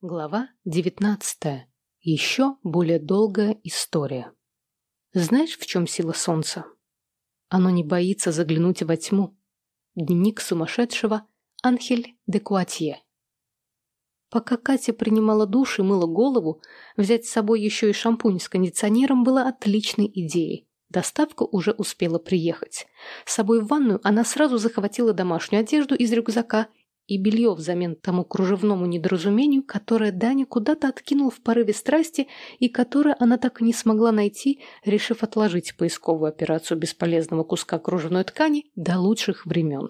Глава 19. Еще более долгая история. Знаешь, в чем сила солнца? Оно не боится заглянуть во тьму. Дневник сумасшедшего Анхель де Куатье. Пока Катя принимала душ и мыла голову, взять с собой еще и шампунь с кондиционером было отличной идеей. Доставка уже успела приехать. С собой в ванную она сразу захватила домашнюю одежду из рюкзака и белье взамен тому кружевному недоразумению, которое Даня куда-то откинул в порыве страсти и которое она так и не смогла найти, решив отложить поисковую операцию бесполезного куска кружевной ткани до лучших времен.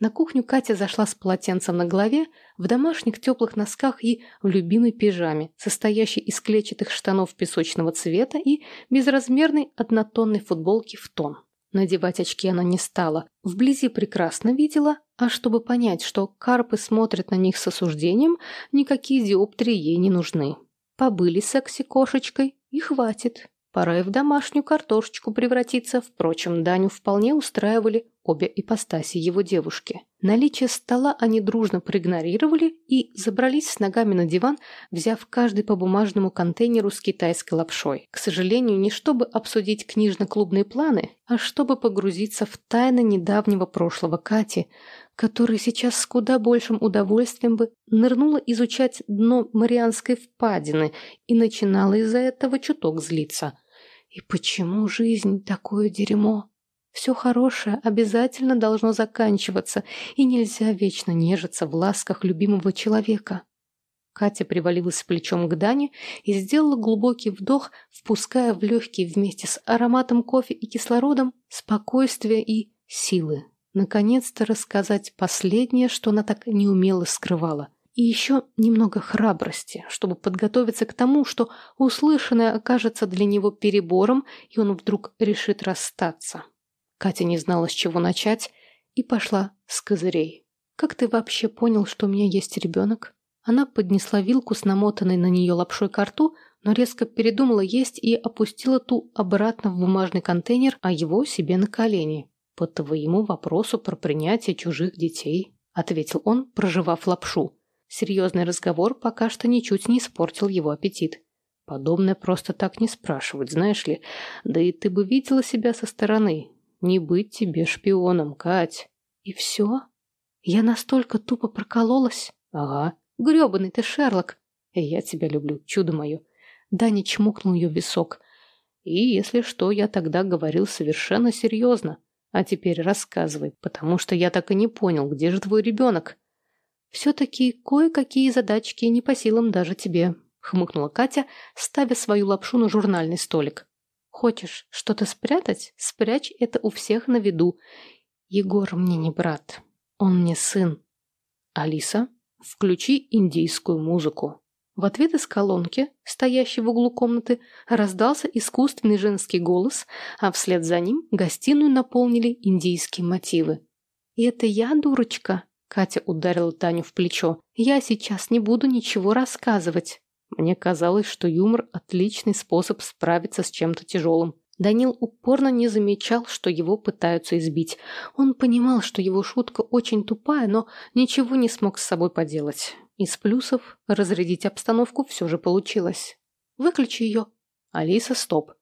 На кухню Катя зашла с полотенцем на голове, в домашних теплых носках и в любимой пижаме, состоящей из клетчатых штанов песочного цвета и безразмерной однотонной футболки в тон. Надевать очки она не стала. Вблизи прекрасно видела, а чтобы понять, что карпы смотрят на них с осуждением, никакие диоптрии ей не нужны. Побыли секси-кошечкой и хватит. Пора и в домашнюю картошечку превратиться. Впрочем, Даню вполне устраивали обе ипостаси его девушки. Наличие стола они дружно проигнорировали и забрались с ногами на диван, взяв каждый по бумажному контейнеру с китайской лапшой. К сожалению, не чтобы обсудить книжно-клубные планы, а чтобы погрузиться в тайны недавнего прошлого Кати, которая сейчас с куда большим удовольствием бы нырнула изучать дно Марианской впадины и начинала из-за этого чуток злиться. И почему жизнь такое дерьмо? Все хорошее обязательно должно заканчиваться, и нельзя вечно нежиться в ласках любимого человека. Катя привалилась плечом к Дане и сделала глубокий вдох, впуская в легкие вместе с ароматом кофе и кислородом спокойствие и силы наконец-то рассказать последнее, что она так неумело скрывала. И еще немного храбрости, чтобы подготовиться к тому, что услышанное окажется для него перебором, и он вдруг решит расстаться. Катя не знала, с чего начать, и пошла с козырей. «Как ты вообще понял, что у меня есть ребенок?» Она поднесла вилку с намотанной на нее лапшой ко рту, но резко передумала есть и опустила ту обратно в бумажный контейнер, а его себе на колени. «По твоему вопросу про принятие чужих детей», — ответил он, проживав лапшу. Серьезный разговор пока что ничуть не испортил его аппетит. Подобное просто так не спрашивают, знаешь ли. Да и ты бы видела себя со стороны. Не быть тебе шпионом, Кать. И все? Я настолько тупо прокололась? Ага. Гребаный ты, Шерлок. Я тебя люблю, чудо мое. Даня чмокнул ее в висок. И, если что, я тогда говорил совершенно серьезно. А теперь рассказывай, потому что я так и не понял, где же твой ребенок? Все-таки кое-какие задачки не по силам даже тебе, хмыкнула Катя, ставя свою лапшу на журнальный столик. Хочешь что-то спрятать? Спрячь это у всех на виду. Егор мне не брат, он мне сын. Алиса, включи индийскую музыку. В ответ из колонки, стоящей в углу комнаты, раздался искусственный женский голос, а вслед за ним гостиную наполнили индийские мотивы. «И это я, дурочка?» Катя ударила Таню в плечо. «Я сейчас не буду ничего рассказывать». Мне казалось, что юмор – отличный способ справиться с чем-то тяжелым. Данил упорно не замечал, что его пытаются избить. Он понимал, что его шутка очень тупая, но ничего не смог с собой поделать. Из плюсов разрядить обстановку все же получилось. Выключи ее. Алиса, стоп.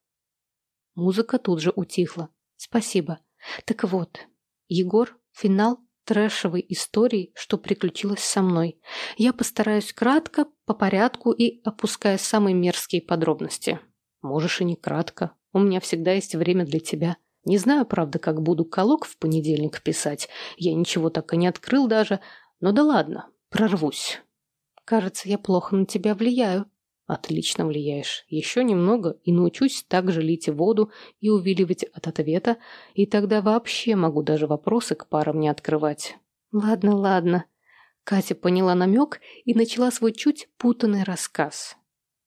Музыка тут же утихла. Спасибо. Так вот, Егор, финал трэшевой истории, что приключилось со мной. Я постараюсь кратко, по порядку и опуская самые мерзкие подробности. Можешь и не кратко. У меня всегда есть время для тебя. Не знаю, правда, как буду колок в понедельник писать. Я ничего так и не открыл даже. Но да ладно, прорвусь. Кажется, я плохо на тебя влияю. Отлично влияешь. Еще немного и научусь так же лить воду и увиливать от ответа, и тогда вообще могу даже вопросы к парам не открывать. Ладно, ладно. Катя поняла намек и начала свой чуть путанный рассказ.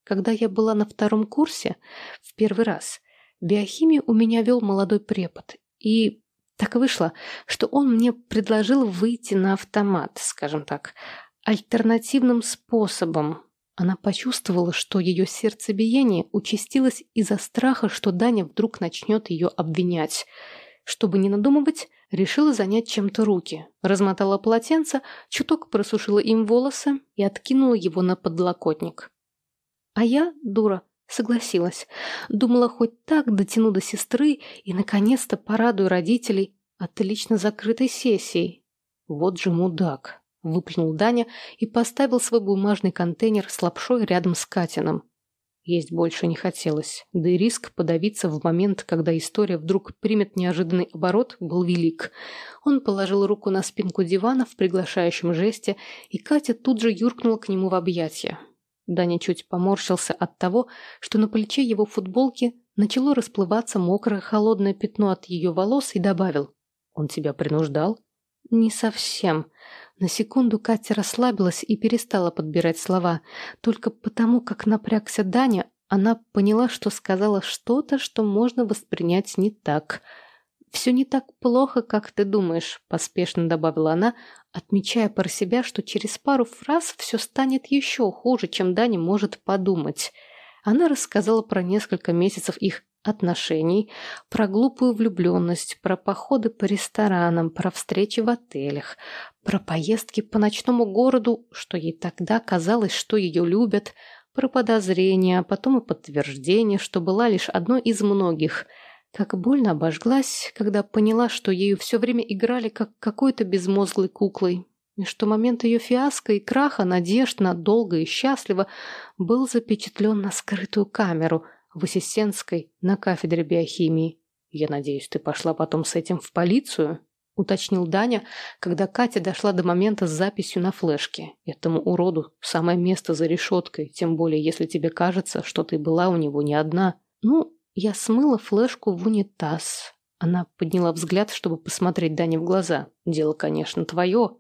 Когда я была на втором курсе, в первый раз, биохимию у меня вел молодой препод. И так вышло, что он мне предложил выйти на автомат, скажем так, альтернативным способом. Она почувствовала, что ее сердцебиение участилось из-за страха, что Даня вдруг начнет ее обвинять. Чтобы не надумывать, решила занять чем-то руки. Размотала полотенце, чуток просушила им волосы и откинула его на подлокотник. А я, дура, согласилась. Думала, хоть так дотяну до сестры и, наконец-то, порадую родителей отлично закрытой сессией. Вот же мудак. Выплюнул Даня и поставил свой бумажный контейнер с лапшой рядом с Катином. Есть больше не хотелось, да и риск подавиться в момент, когда история вдруг примет неожиданный оборот, был велик. Он положил руку на спинку дивана в приглашающем жесте, и Катя тут же юркнула к нему в объятия. Даня чуть поморщился от того, что на плече его футболки начало расплываться мокрое холодное пятно от ее волос и добавил «Он тебя принуждал?» «Не совсем», на секунду Катя расслабилась и перестала подбирать слова. Только потому, как напрягся Даня, она поняла, что сказала что-то, что можно воспринять не так. «Все не так плохо, как ты думаешь», — поспешно добавила она, отмечая про себя, что через пару фраз все станет еще хуже, чем Даня может подумать. Она рассказала про несколько месяцев их отношений, про глупую влюбленность, про походы по ресторанам, про встречи в отелях, про поездки по ночному городу, что ей тогда казалось, что ее любят, про подозрения, а потом и подтверждение, что была лишь одной из многих. Как больно обожглась, когда поняла, что ею все время играли как какой-то безмозглой куклой, и что момент ее фиаско и краха, надежд на долго и счастливо, был запечатлен на скрытую камеру – в Ассистентской на кафедре биохимии. Я надеюсь, ты пошла потом с этим в полицию? Уточнил Даня, когда Катя дошла до момента с записью на флешке. Этому уроду самое место за решеткой, тем более если тебе кажется, что ты была у него не одна. Ну, я смыла флешку в унитаз. Она подняла взгляд, чтобы посмотреть Дане в глаза. Дело, конечно, твое.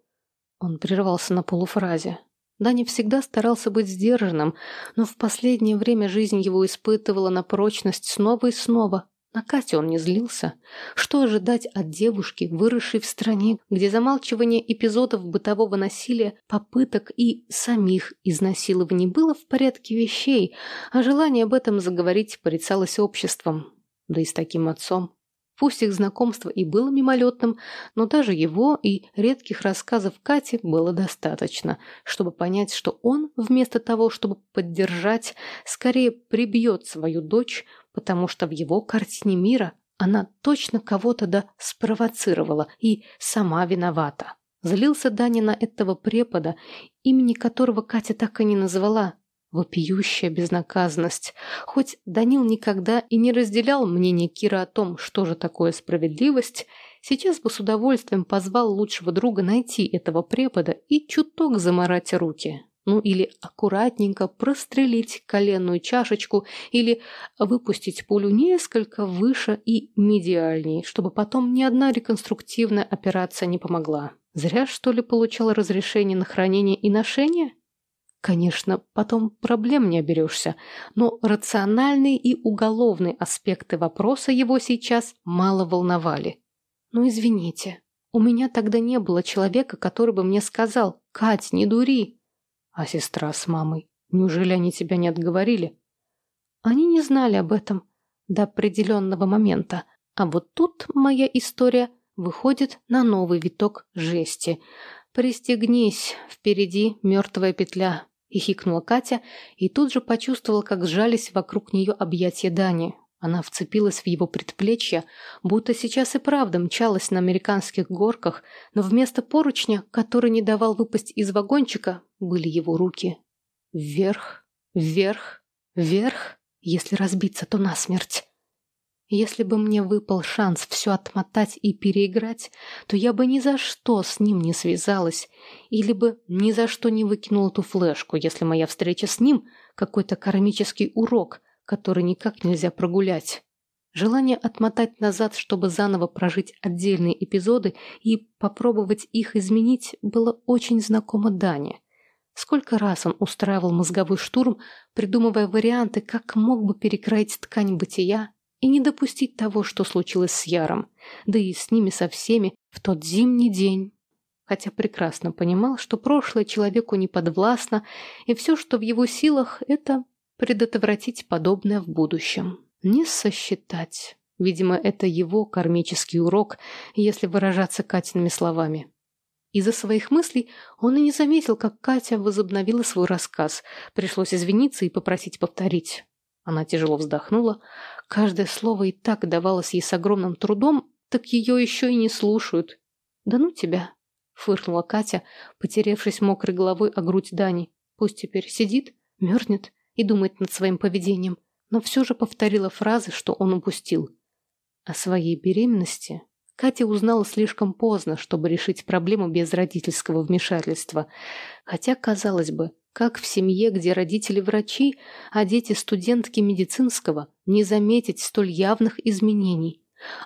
Он прервался на полуфразе. Даня всегда старался быть сдержанным, но в последнее время жизнь его испытывала на прочность снова и снова. На Катю он не злился. Что ожидать от девушки, выросшей в стране, где замалчивание эпизодов бытового насилия, попыток и самих изнасилований было в порядке вещей, а желание об этом заговорить порицалось обществом. Да и с таким отцом. Пусть их знакомство и было мимолетным, но даже его и редких рассказов Кати было достаточно, чтобы понять, что он, вместо того, чтобы поддержать, скорее прибьет свою дочь, потому что в его картине мира она точно кого-то да спровоцировала и сама виновата. Злился Даня на этого препода, имени которого Катя так и не назвала, Вопиющая безнаказанность. Хоть Данил никогда и не разделял мнение Кира о том, что же такое справедливость, сейчас бы с удовольствием позвал лучшего друга найти этого препода и чуток заморать руки. Ну или аккуратненько прострелить коленную чашечку или выпустить пулю несколько выше и медиальней, чтобы потом ни одна реконструктивная операция не помогла. Зря, что ли, получал разрешение на хранение и ношение? Конечно, потом проблем не оберешься, но рациональные и уголовные аспекты вопроса его сейчас мало волновали. «Ну, извините, у меня тогда не было человека, который бы мне сказал, «Кать, не дури!» А сестра с мамой, неужели они тебя не отговорили? Они не знали об этом до определенного момента, а вот тут моя история выходит на новый виток жести. Пристегнись, впереди мертвая петля, — хихикнула Катя и тут же почувствовала, как сжались вокруг нее объятия Дани. Она вцепилась в его предплечье, будто сейчас и правда мчалась на американских горках, но вместо поручня, который не давал выпасть из вагончика, были его руки. Вверх, вверх, вверх. Если разбиться, то насмерть. Если бы мне выпал шанс все отмотать и переиграть, то я бы ни за что с ним не связалась, или бы ни за что не выкинула эту флешку, если моя встреча с ним — какой-то кармический урок, который никак нельзя прогулять. Желание отмотать назад, чтобы заново прожить отдельные эпизоды и попробовать их изменить, было очень знакомо Дане. Сколько раз он устраивал мозговой штурм, придумывая варианты, как мог бы перекроить ткань бытия, и не допустить того, что случилось с Яром, да и с ними со всеми в тот зимний день. Хотя прекрасно понимал, что прошлое человеку не подвластно, и все, что в его силах, это предотвратить подобное в будущем. Не сосчитать, Видимо, это его кармический урок, если выражаться Катиными словами. Из-за своих мыслей он и не заметил, как Катя возобновила свой рассказ. Пришлось извиниться и попросить повторить. Она тяжело вздохнула. Каждое слово и так давалось ей с огромным трудом, так ее еще и не слушают. «Да ну тебя!» — фыркнула Катя, потеревшись мокрой головой о грудь Дани. «Пусть теперь сидит, мерзнет и думает над своим поведением, но все же повторила фразы, что он упустил. О своей беременности Катя узнала слишком поздно, чтобы решить проблему без родительского вмешательства. Хотя, казалось бы, как в семье, где родители врачи, а дети студентки медицинского, не заметить столь явных изменений?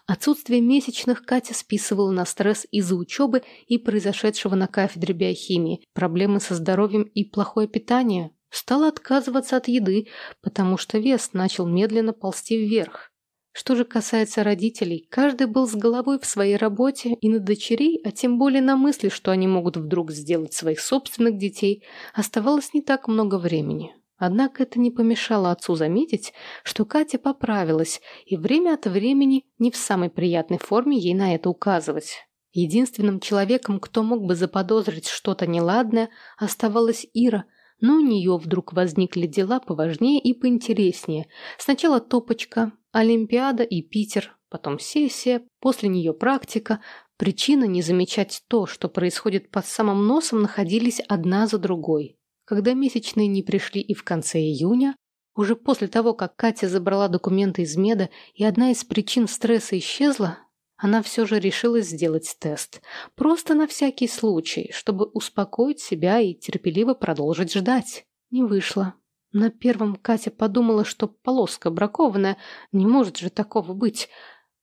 Отсутствие месячных Катя списывала на стресс из-за учебы и произошедшего на кафедре биохимии, проблемы со здоровьем и плохое питание. Стала отказываться от еды, потому что вес начал медленно ползти вверх. Что же касается родителей, каждый был с головой в своей работе, и на дочерей, а тем более на мысли, что они могут вдруг сделать своих собственных детей, оставалось не так много времени. Однако это не помешало отцу заметить, что Катя поправилась, и время от времени не в самой приятной форме ей на это указывать. Единственным человеком, кто мог бы заподозрить что-то неладное, оставалась Ира, но у нее вдруг возникли дела поважнее и поинтереснее. Сначала топочка, Олимпиада и Питер, потом сессия, после нее практика. Причина не замечать то, что происходит под самым носом, находились одна за другой. Когда месячные не пришли и в конце июня, уже после того, как Катя забрала документы из меда и одна из причин стресса исчезла, она все же решилась сделать тест. Просто на всякий случай, чтобы успокоить себя и терпеливо продолжить ждать. Не вышло. На первом Катя подумала, что полоска бракованная, не может же такого быть.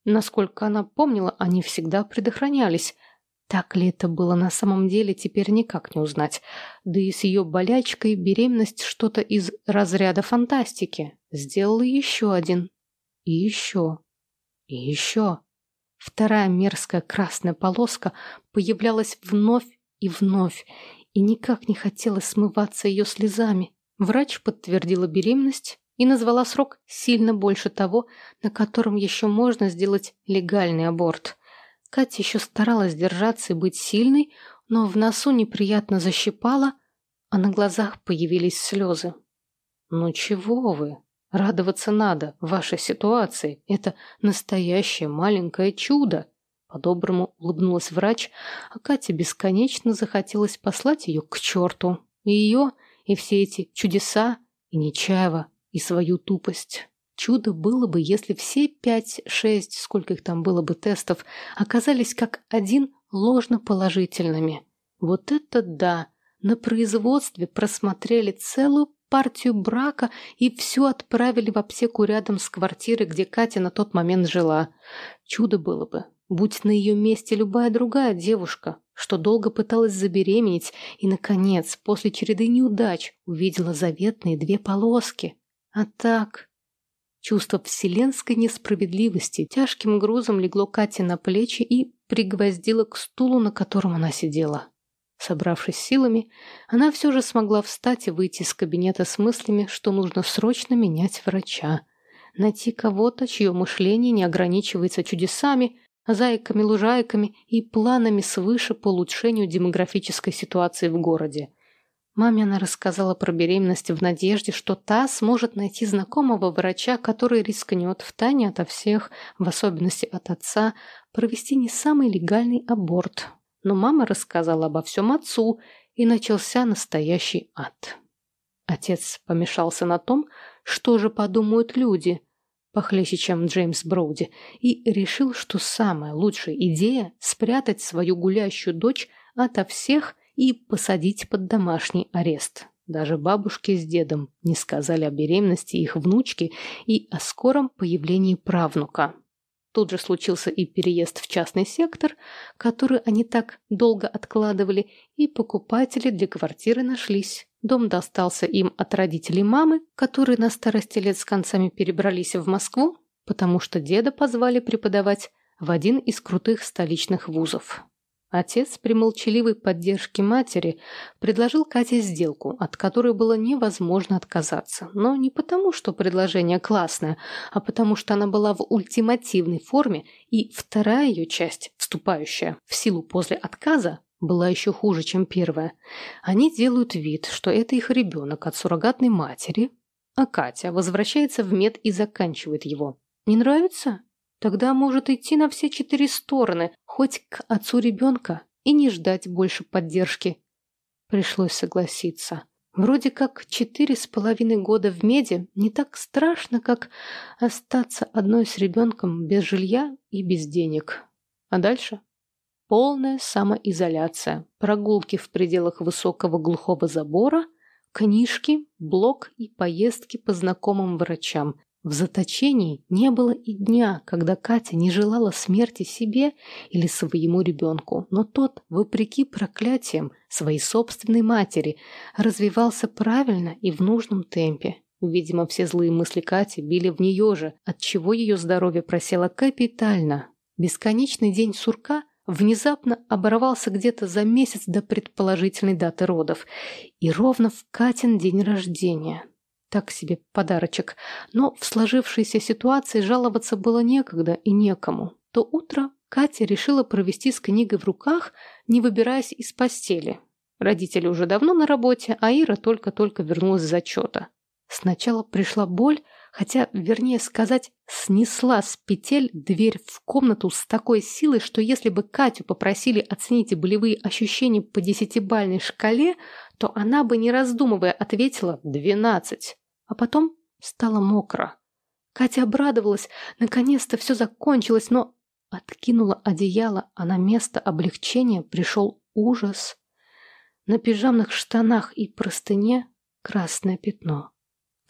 Насколько она помнила, они всегда предохранялись. Так ли это было на самом деле, теперь никак не узнать. Да и с ее болячкой беременность что-то из разряда фантастики. Сделала еще один. И еще. И еще. Вторая мерзкая красная полоска появлялась вновь и вновь, и никак не хотелось смываться ее слезами. Врач подтвердила беременность и назвала срок сильно больше того, на котором еще можно сделать легальный аборт. Катя еще старалась держаться и быть сильной, но в носу неприятно защипала, а на глазах появились слезы. «Ну чего вы? Радоваться надо вашей ситуации. Это настоящее маленькое чудо!» По-доброму улыбнулась врач, а Кате бесконечно захотелось послать ее к черту. И ее и все эти чудеса, и Нечаева, и свою тупость. Чудо было бы, если все пять-шесть, сколько их там было бы тестов, оказались как один ложно положительными. Вот это да! На производстве просмотрели целую партию брака и все отправили в аптеку рядом с квартирой, где Катя на тот момент жила. Чудо было бы, будь на ее месте любая другая девушка, что долго пыталась забеременеть и, наконец, после череды неудач, увидела заветные две полоски. А так... Чувство вселенской несправедливости тяжким грузом легло Кате на плечи и пригвоздило к стулу, на котором она сидела. Собравшись силами, она все же смогла встать и выйти из кабинета с мыслями, что нужно срочно менять врача. Найти кого-то, чье мышление не ограничивается чудесами, зайками-лужайками и планами свыше по улучшению демографической ситуации в городе. Маме она рассказала про беременность в надежде, что та сможет найти знакомого врача, который рискнет втайне ото всех, в особенности от отца, провести не самый легальный аборт. Но мама рассказала обо всем отцу, и начался настоящий ад. Отец помешался на том, что же подумают люди – похлеще, чем Джеймс Броуди, и решил, что самая лучшая идея – спрятать свою гулящую дочь ото всех и посадить под домашний арест. Даже бабушки с дедом не сказали о беременности их внучки и о скором появлении правнука. Тут же случился и переезд в частный сектор, который они так долго откладывали, и покупатели для квартиры нашлись. Дом достался им от родителей мамы, которые на старости лет с концами перебрались в Москву, потому что деда позвали преподавать в один из крутых столичных вузов. Отец при молчаливой поддержке матери предложил Кате сделку, от которой было невозможно отказаться. Но не потому, что предложение классное, а потому, что она была в ультимативной форме, и вторая ее часть, вступающая в силу после отказа, была еще хуже, чем первая. Они делают вид, что это их ребенок от суррогатной матери, а Катя возвращается в мед и заканчивает его. Не нравится? Тогда может идти на все четыре стороны, хоть к отцу ребенка, и не ждать больше поддержки. Пришлось согласиться. Вроде как четыре с половиной года в меди не так страшно, как остаться одной с ребенком без жилья и без денег. А дальше? Полная самоизоляция, прогулки в пределах высокого глухого забора, книжки, блог и поездки по знакомым врачам, в заточении не было и дня, когда Катя не желала смерти себе или своему ребенку, но тот, вопреки проклятиям своей собственной матери, развивался правильно и в нужном темпе. Видимо, все злые мысли Кати били в нее же, отчего ее здоровье просело капитально. Бесконечный день сурка внезапно оборвался где-то за месяц до предположительной даты родов, и ровно в Катин день рождения – так себе подарочек. Но в сложившейся ситуации жаловаться было некогда и некому. То утро Катя решила провести с книгой в руках, не выбираясь из постели. Родители уже давно на работе, а Ира только-только вернулась с зачета. Сначала пришла боль, хотя, вернее сказать, снесла с петель дверь в комнату с такой силой, что если бы Катю попросили оценить болевые ощущения по десятибальной шкале, то она бы, не раздумывая, ответила «двенадцать» а потом стало мокро. Катя обрадовалась, наконец-то все закончилось, но откинула одеяло, а на место облегчения пришел ужас. На пижамных штанах и простыне красное пятно.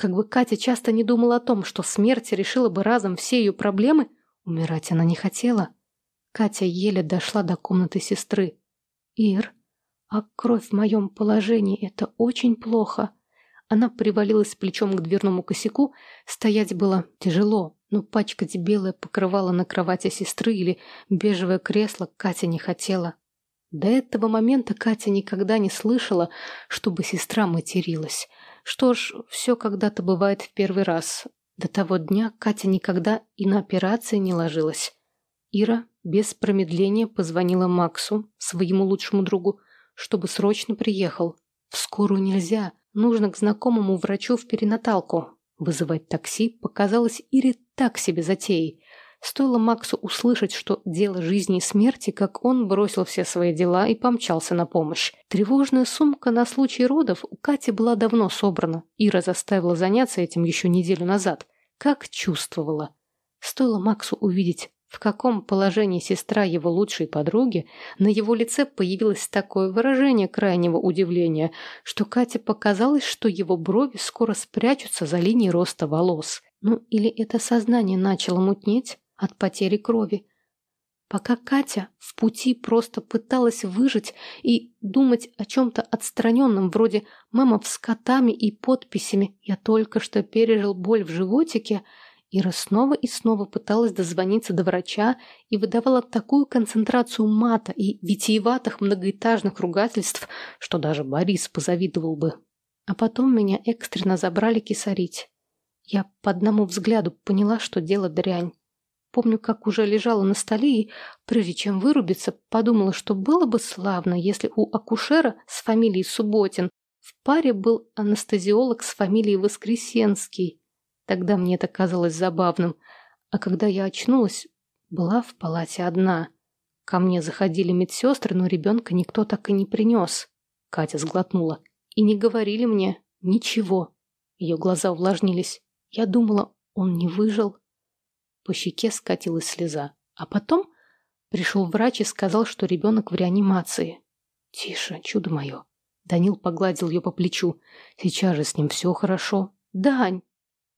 Как бы Катя часто не думала о том, что смерть решила бы разом все ее проблемы, умирать она не хотела. Катя еле дошла до комнаты сестры. «Ир, а кровь в моем положении — это очень плохо. Она привалилась плечом к дверному косяку. Стоять было тяжело, но пачкать белое покрывало на кровати сестры или бежевое кресло Катя не хотела. До этого момента Катя никогда не слышала, чтобы сестра материлась. Что ж, все когда-то бывает в первый раз. До того дня Катя никогда и на операции не ложилась. Ира без промедления позвонила Максу, своему лучшему другу, чтобы срочно приехал. В скорую нельзя, Нужно к знакомому врачу в перинаталку. Вызывать такси показалось Ире так себе затеей. Стоило Максу услышать, что дело жизни и смерти, как он бросил все свои дела и помчался на помощь. Тревожная сумка на случай родов у Кати была давно собрана. Ира заставила заняться этим еще неделю назад. Как чувствовала. Стоило Максу увидеть в каком положении сестра его лучшей подруги, на его лице появилось такое выражение крайнего удивления, что Кате показалось, что его брови скоро спрячутся за линией роста волос. Ну или это сознание начало мутнеть от потери крови. Пока Катя в пути просто пыталась выжить и думать о чем-то отстраненном, вроде мемов с котами и подписями «Я только что пережил боль в животике», Ира снова и снова пыталась дозвониться до врача и выдавала такую концентрацию мата и витиеватых многоэтажных ругательств, что даже Борис позавидовал бы. А потом меня экстренно забрали кисарить. Я по одному взгляду поняла, что дело дрянь. Помню, как уже лежала на столе и, прежде чем вырубиться, подумала, что было бы славно, если у акушера с фамилией Субботин в паре был анестезиолог с фамилией Воскресенский. Тогда мне это казалось забавным. А когда я очнулась, была в палате одна. Ко мне заходили медсестры, но ребенка никто так и не принес. Катя сглотнула. И не говорили мне ничего. Ее глаза увлажнились. Я думала, он не выжил. По щеке скатилась слеза. А потом пришел врач и сказал, что ребенок в реанимации. «Тише, чудо мое!» Данил погладил ее по плечу. «Сейчас же с ним все хорошо». «Дань!»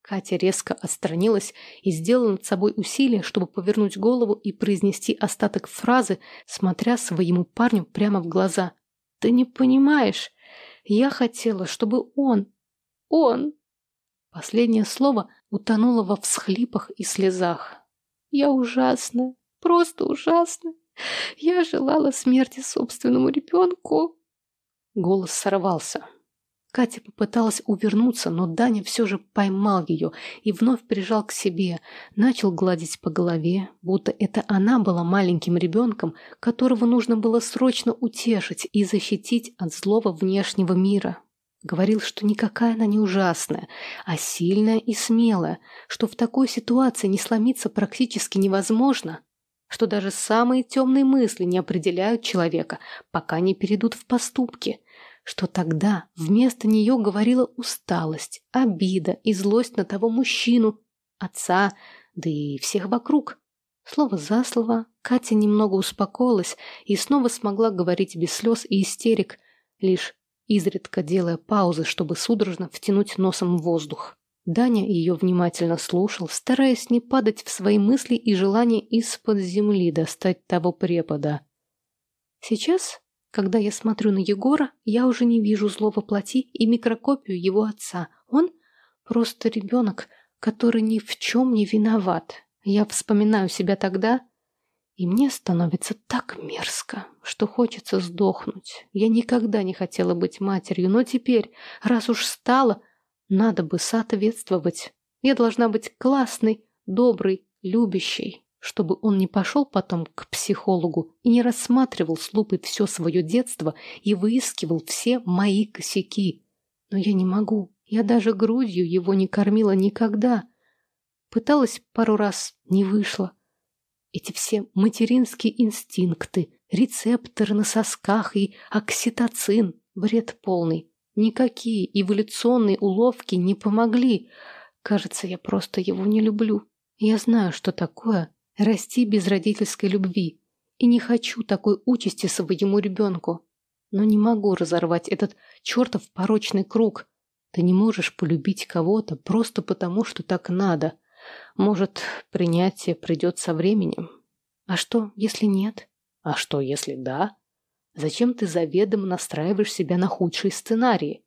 Катя резко отстранилась и сделала над собой усилие, чтобы повернуть голову и произнести остаток фразы, смотря своему парню прямо в глаза. «Ты не понимаешь. Я хотела, чтобы он... он...» Последнее слово утонуло во всхлипах и слезах. «Я ужасная, просто ужасная. Я желала смерти собственному ребенку. Голос сорвался. Катя попыталась увернуться, но Даня все же поймал ее и вновь прижал к себе, начал гладить по голове, будто это она была маленьким ребенком, которого нужно было срочно утешить и защитить от злого внешнего мира. Говорил, что никакая она не ужасная, а сильная и смелая, что в такой ситуации не сломиться практически невозможно, что даже самые темные мысли не определяют человека, пока не перейдут в поступки – что тогда вместо нее говорила усталость, обида и злость на того мужчину, отца, да и всех вокруг. Слово за слово Катя немного успокоилась и снова смогла говорить без слез и истерик, лишь изредка делая паузы, чтобы судорожно втянуть носом воздух. Даня ее внимательно слушал, стараясь не падать в свои мысли и желание из-под земли достать того препода. Сейчас когда я смотрю на Егора, я уже не вижу злого плоти и микрокопию его отца. Он просто ребенок, который ни в чем не виноват. Я вспоминаю себя тогда, и мне становится так мерзко, что хочется сдохнуть. Я никогда не хотела быть матерью, но теперь, раз уж стала, надо бы соответствовать. Я должна быть классной, доброй, любящей чтобы он не пошел потом к психологу и не рассматривал с лупой все свое детство и выискивал все мои косяки. Но я не могу. Я даже грудью его не кормила никогда. Пыталась пару раз, не вышло. Эти все материнские инстинкты, рецепторы на сосках и окситоцин — бред полный. Никакие эволюционные уловки не помогли. Кажется, я просто его не люблю. Я знаю, что такое расти без родительской любви. И не хочу такой участи своему ребенку. Но не могу разорвать этот чертов порочный круг. Ты не можешь полюбить кого-то просто потому, что так надо. Может, принятие придет со временем. А что, если нет? А что, если да? Зачем ты заведомо настраиваешь себя на худшие сценарии?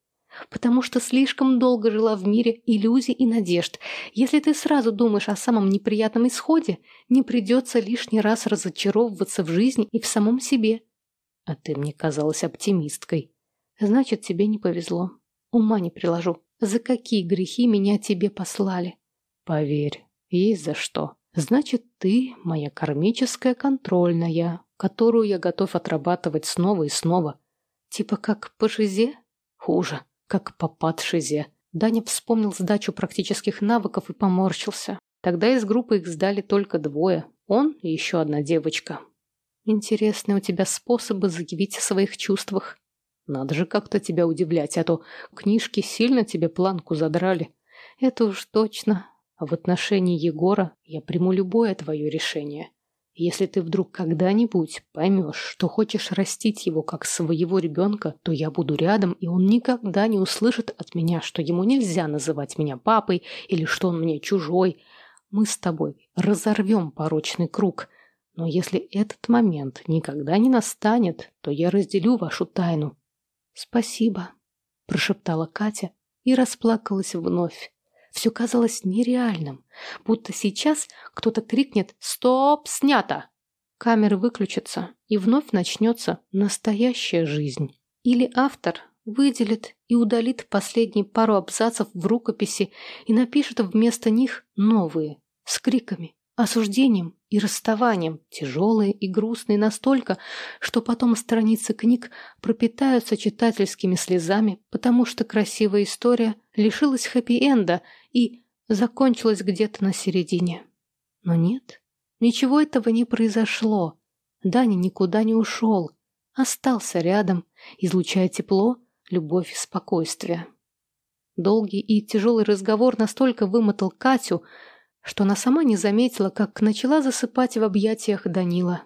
потому что слишком долго жила в мире иллюзий и надежд. Если ты сразу думаешь о самом неприятном исходе, не придется лишний раз разочаровываться в жизни и в самом себе. А ты мне казалась оптимисткой. Значит, тебе не повезло. Ума не приложу. За какие грехи меня тебе послали? Поверь, есть за что. Значит, ты моя кармическая контрольная, которую я готов отрабатывать снова и снова. Типа как по жизе? Хуже как по падшизе. Даня вспомнил сдачу практических навыков и поморщился. Тогда из группы их сдали только двое. Он и еще одна девочка. Интересные у тебя способы заявить о своих чувствах. Надо же как-то тебя удивлять, а то книжки сильно тебе планку задрали. Это уж точно. А в отношении Егора я приму любое твое решение. Если ты вдруг когда-нибудь поймешь, что хочешь растить его как своего ребенка, то я буду рядом, и он никогда не услышит от меня, что ему нельзя называть меня папой или что он мне чужой. Мы с тобой разорвем порочный круг. Но если этот момент никогда не настанет, то я разделю вашу тайну. Спасибо, прошептала Катя и расплакалась вновь. Все казалось нереальным, будто сейчас кто-то крикнет «Стоп! Снято!» Камеры выключатся, и вновь начнется настоящая жизнь. Или автор выделит и удалит последние пару абзацев в рукописи и напишет вместо них новые, с криками осуждением и расставанием, тяжелые и грустные настолько, что потом страницы книг пропитаются читательскими слезами, потому что красивая история лишилась хэппи-энда и закончилась где-то на середине. Но нет, ничего этого не произошло. Даня никуда не ушел, остался рядом, излучая тепло, любовь и спокойствие. Долгий и тяжелый разговор настолько вымотал Катю, что она сама не заметила, как начала засыпать в объятиях Данила.